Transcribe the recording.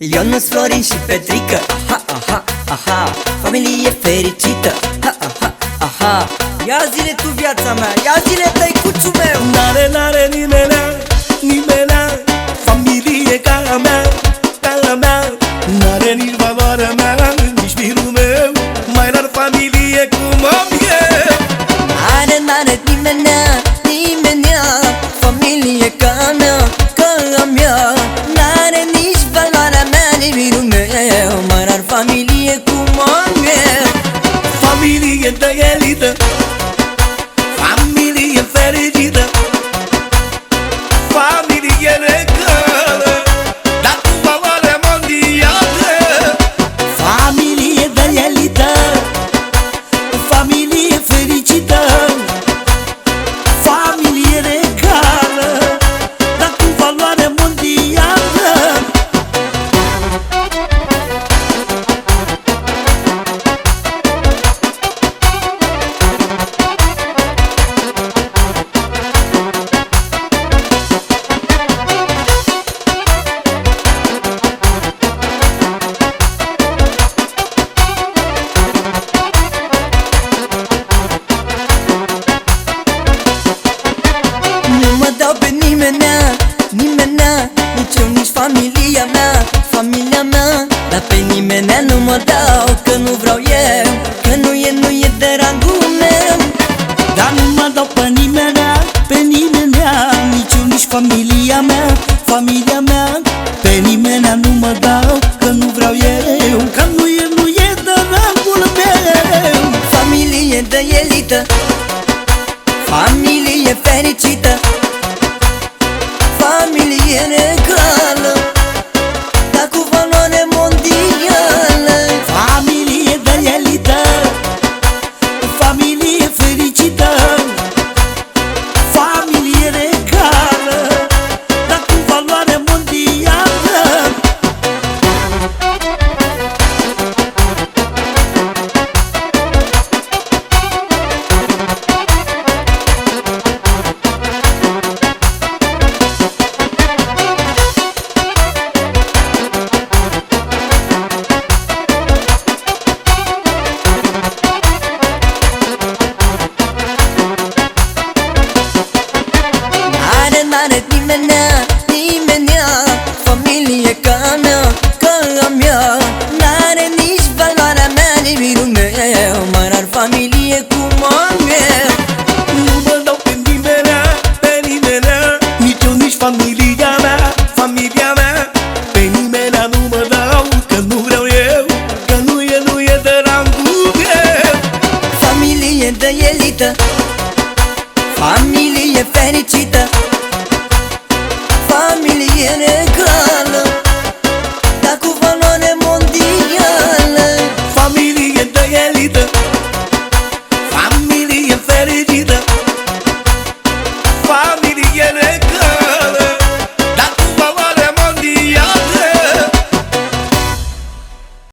Ionuț, Florin și Petrică. Aha, aha, aha Familie fericită. Ha, aha, aha. Ia zile tu viața mea Ia zile tăicuțul meu. N-are, n-are nimenea, nimenea Familie ca a mea, ca a mea. N-are nici valoarea mea, nici firul meu. Mai rar familie cum am familie cum am eu Familie de elită Familie fericită pe nimenea, nimenea Nici eu, nici familia mea, familia mea. Dar pe nimenea nu mă dau, că nu vreau eu Că nu e, nu e de rangul meu. Dar nu mă dau pe nimenea, pe nimenea Nici eu, nici familia mea, familia mea. Pe nimenea nu mă dau, că nu vreau eu Că nu e, nu e de rangul meu. Familie de elită Familie fericită Familie regală Dar cu valoare mondială. Familie de elită Familie fericită n-are nimenea, nimenea Familie ca a mea, ca a mea. N-are nici valoarea mea, nici virul meu Mai rar familie cum am eu Nu mă dau pe nimenea, pe nimenea Nici eu, nici familia mea, familia mea. Pe nimenea nu mă dau, că nu vreau eu Că nu e, nu e de rangul meu Familie de elită Familie fericită Familie regală